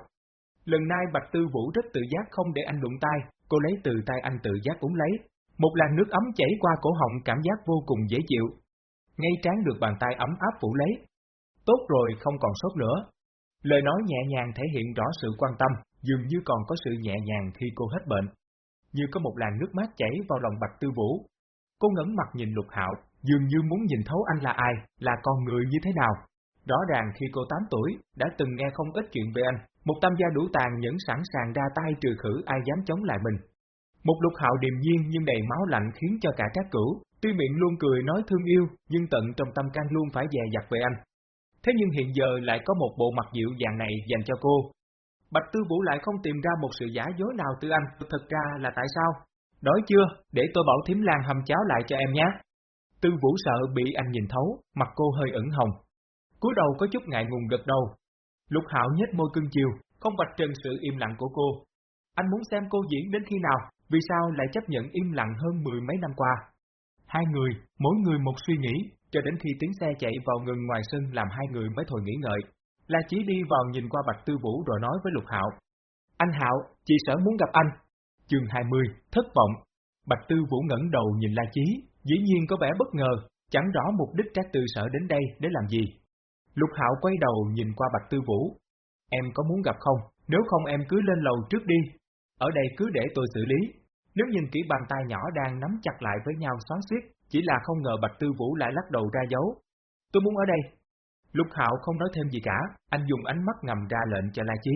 Lần này Bạch Tư Vũ rất tự giác không để anh đụng tay, cô lấy từ tay anh tự giác uống lấy. Một làn nước ấm chảy qua cổ họng cảm giác vô cùng dễ chịu. Ngay trán được bàn tay ấm áp phủ lấy. Tốt rồi không còn sốt nữa, Lời nói nhẹ nhàng thể hiện rõ sự quan tâm, dường như còn có sự nhẹ nhàng khi cô hết bệnh. Như có một làn nước mát chảy vào lòng Bạch Tư Vũ. Cô ngẩng mặt nhìn Lục Hạo, dường như muốn nhìn thấu anh là ai, là con người như thế nào. Rõ ràng khi cô 8 tuổi, đã từng nghe không ít chuyện về anh, một tâm gia đủ tàn nhẫn sẵn sàng ra tay trừ khử ai dám chống lại mình. Một lục hạo điềm nhiên nhưng đầy máu lạnh khiến cho cả các cửu, tuy miệng luôn cười nói thương yêu, nhưng tận trong tâm can luôn phải dè dặt về anh. Thế nhưng hiện giờ lại có một bộ mặt dịu dàng này dành cho cô. Bạch Tư Vũ lại không tìm ra một sự giả dối nào từ anh, thật ra là tại sao? Đói chưa, để tôi bảo thím lan hầm cháo lại cho em nhé. Tư Vũ sợ bị anh nhìn thấu, mặt cô hơi ửng hồng cúi đầu có chút ngại ngùng gật đầu. Lục Hạo nhếch môi cưng chiều, không vạch trần sự im lặng của cô. Anh muốn xem cô diễn đến khi nào, vì sao lại chấp nhận im lặng hơn mười mấy năm qua. Hai người, mỗi người một suy nghĩ, cho đến khi tiếng xe chạy vào ngừng ngoài sân làm hai người mới thôi nghĩ ngợi. La Chí đi vào nhìn qua Bạch Tư Vũ rồi nói với Lục Hạo. Anh Hạo, chị sở muốn gặp anh. Chương 20, thất vọng. Bạch Tư Vũ ngẩng đầu nhìn La Chí, dĩ nhiên có vẻ bất ngờ, chẳng rõ mục đích các Tư Sở đến đây để làm gì. Lục Hạo quay đầu nhìn qua Bạch Tư Vũ. Em có muốn gặp không? Nếu không em cứ lên lầu trước đi. Ở đây cứ để tôi xử lý. Nếu nhìn kỹ bàn tay nhỏ đang nắm chặt lại với nhau xoắn xiết, chỉ là không ngờ Bạch Tư Vũ lại lắc đầu ra dấu. Tôi muốn ở đây. Lục Hạo không nói thêm gì cả, anh dùng ánh mắt ngầm ra lệnh cho La Chí.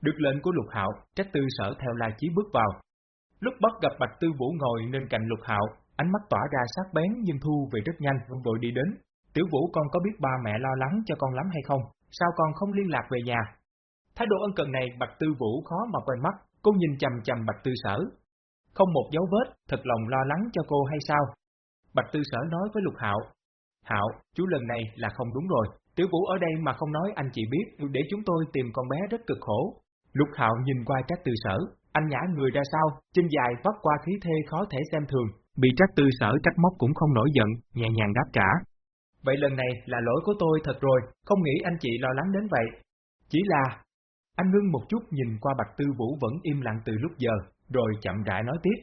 Được lệnh của Lục Hạo, Trách Tư Sở theo La Chí bước vào. Lúc bắt gặp Bạch Tư Vũ ngồi nên cạnh Lục Hạo, ánh mắt tỏa ra sắc bén nhưng thu về rất nhanh, vội đi đến. Tiểu Vũ con có biết ba mẹ lo lắng cho con lắm hay không? Sao con không liên lạc về nhà? Thái độ ân cần này Bạch Tư Vũ khó mà quên mắt, cô nhìn chầm chầm Bạch Tư Sở. Không một dấu vết, thật lòng lo lắng cho cô hay sao? Bạch Tư Sở nói với Lục Hạo. Hạo, chú lần này là không đúng rồi, Tiểu Vũ ở đây mà không nói anh chị biết, để chúng tôi tìm con bé rất cực khổ. Lục Hạo nhìn qua Trác Tư Sở, anh nhã người ra sao, chân dài vắt qua khí thê khó thể xem thường, bị Trác Tư Sở trách móc cũng không nổi giận, nhẹ nhàng đáp trả. Vậy lần này là lỗi của tôi thật rồi, không nghĩ anh chị lo lắng đến vậy. Chỉ là... Anh ngưng một chút nhìn qua Bạch Tư Vũ vẫn im lặng từ lúc giờ, rồi chậm rãi nói tiếp.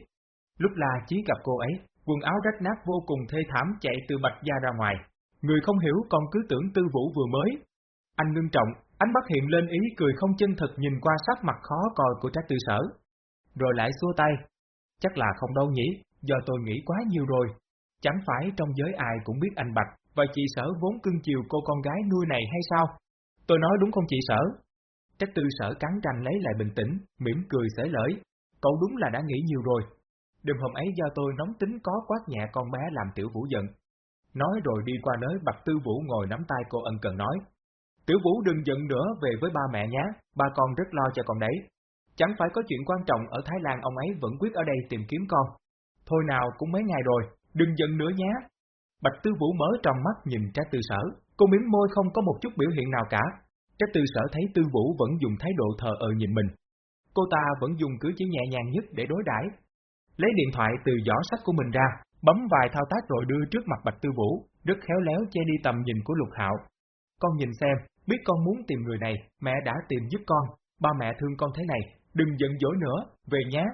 Lúc là chí gặp cô ấy, quần áo rách nát vô cùng thê thảm chạy từ Bạch gia ra ngoài. Người không hiểu còn cứ tưởng Tư Vũ vừa mới. Anh ngưng trọng, ánh mắt hiện lên ý cười không chân thật nhìn qua sắc mặt khó coi của trác tư sở. Rồi lại xua tay. Chắc là không đâu nhỉ, do tôi nghĩ quá nhiều rồi. Chẳng phải trong giới ai cũng biết anh Bạch, và chị sở vốn cưng chiều cô con gái nuôi này hay sao? Tôi nói đúng không chị sở? Trách tư sở cắn răng lấy lại bình tĩnh, mỉm cười xể lỡi. Cậu đúng là đã nghĩ nhiều rồi. Đêm hôm ấy do tôi nóng tính có quát nhẹ con bé làm tiểu vũ giận. Nói rồi đi qua nơi Bạch Tư Vũ ngồi nắm tay cô ân cần nói. Tiểu Vũ đừng giận nữa về với ba mẹ nhé, ba con rất lo cho con đấy. Chẳng phải có chuyện quan trọng ở Thái Lan ông ấy vẫn quyết ở đây tìm kiếm con. Thôi nào cũng mấy ngày rồi, đừng giận nữa nhé, Bạch Tư Vũ mở tròn mắt nhìn Trác Tư Sở, cô miếm môi không có một chút biểu hiện nào cả. Trác Tư Sở thấy Tư Vũ vẫn dùng thái độ thờ ơ nhìn mình. Cô ta vẫn dùng cử chỉ nhẹ nhàng nhất để đối đãi. Lấy điện thoại từ giỏ sách của mình ra, bấm vài thao tác rồi đưa trước mặt Bạch Tư Vũ, rất khéo léo che đi tầm nhìn của Lục Hạo. Con nhìn xem, biết con muốn tìm người này, mẹ đã tìm giúp con, ba mẹ thương con thế này, đừng giận dỗi nữa, về nhé.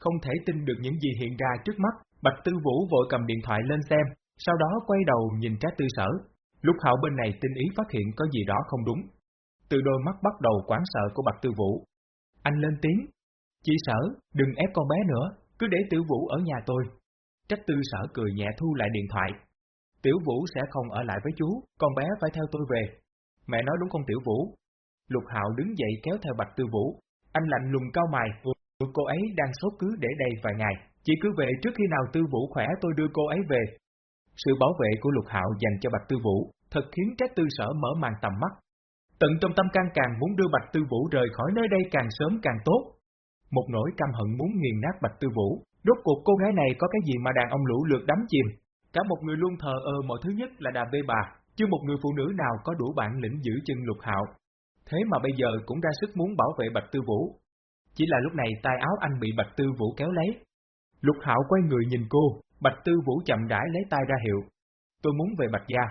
Không thể tin được những gì hiện ra trước mắt, Bạch Tư Vũ vội cầm điện thoại lên xem, sau đó quay đầu nhìn trái Tư Sở, lúc hạo bên này tinh ý phát hiện có gì đó không đúng. Từ đôi mắt bắt đầu quán sợ của Bạch Tư Vũ. Anh lên tiếng, chị Sở, đừng ép con bé nữa, cứ để Tiểu Vũ ở nhà tôi. Trách Tư Sở cười nhẹ thu lại điện thoại. Tiểu Vũ sẽ không ở lại với chú, con bé phải theo tôi về. Mẹ nói đúng không Tiểu Vũ? Lục Hạo đứng dậy kéo theo Bạch Tư Vũ. Anh lạnh lùng cao mày, cô ấy đang sốt cứ để đây vài ngày. Chỉ cứ về trước khi nào Tư Vũ khỏe tôi đưa cô ấy về, sự bảo vệ của Lục Hạo dành cho Bạch Tư Vũ thật khiến Trác Tư Sở mở màn tầm mắt. Tận trong tâm can càng muốn đưa Bạch Tư Vũ rời khỏi nơi đây càng sớm càng tốt. Một nỗi căm hận muốn nghiền nát Bạch Tư Vũ, rốt cuộc cô gái này có cái gì mà đàn ông lũ lượt đắm chìm. Cả một người luôn thờ ơ mọi thứ nhất là đà bê bà, chứ một người phụ nữ nào có đủ bản lĩnh giữ chân Lục Hạo. Thế mà bây giờ cũng ra sức muốn bảo vệ Bạch Tư Vũ. Chỉ là lúc này tay áo anh bị Bạch Tư Vũ kéo lấy. Lục Hạo quay người nhìn cô, Bạch Tư Vũ chậm rãi lấy tay ra hiệu. Tôi muốn về Bạch Gia.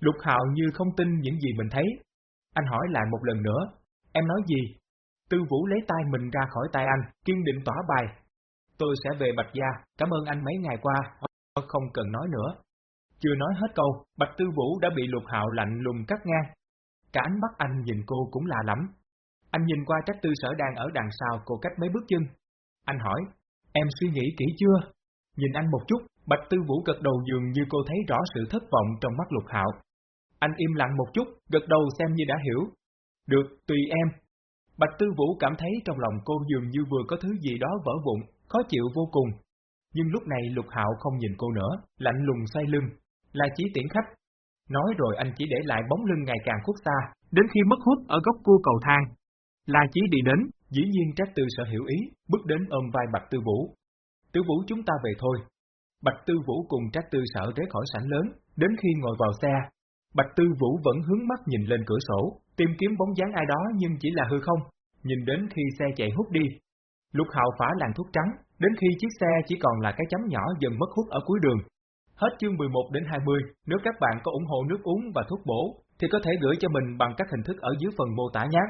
Lục Hạo như không tin những gì mình thấy. Anh hỏi lại một lần nữa. Em nói gì? Tư Vũ lấy tay mình ra khỏi tay anh, kiên định tỏa bài. Tôi sẽ về Bạch Gia, cảm ơn anh mấy ngày qua, không cần nói nữa. Chưa nói hết câu, Bạch Tư Vũ đã bị Lục Hạo lạnh lùng cắt ngang. Cả ánh mắt anh nhìn cô cũng lạ lắm. Anh nhìn qua trách tư sở đang ở đằng sau cô cách mấy bước chân. Anh hỏi, em suy nghĩ kỹ chưa? Nhìn anh một chút, Bạch Tư Vũ gật đầu dường như cô thấy rõ sự thất vọng trong mắt Lục Hạo. Anh im lặng một chút, gật đầu xem như đã hiểu. Được, tùy em. Bạch Tư Vũ cảm thấy trong lòng cô dường như vừa có thứ gì đó vỡ vụn, khó chịu vô cùng. Nhưng lúc này Lục Hạo không nhìn cô nữa, lạnh lùng xoay lưng, là chỉ tiễn khách. Nói rồi anh chỉ để lại bóng lưng ngày càng khuất xa, đến khi mất hút ở góc cua cầu thang. La Chí đi đến, dĩ nhiên Trác Tư sở hiểu ý, bước đến ôm vai Bạch Tư Vũ. Tư Vũ chúng ta về thôi. Bạch Tư Vũ cùng Trác Tư sợ rẽ khỏi sảnh lớn, đến khi ngồi vào xe. Bạch Tư Vũ vẫn hướng mắt nhìn lên cửa sổ, tìm kiếm bóng dáng ai đó nhưng chỉ là hư không, nhìn đến khi xe chạy hút đi. Lục Hạo phá làn thuốc trắng, đến khi chiếc xe chỉ còn là cái chấm nhỏ dần mất hút ở cuối đường. Hết chương 11 đến 20, nếu các bạn có ủng hộ nước uống và thuốc bổ, thì có thể gửi cho mình bằng các hình thức ở dưới phần mô tả nhé.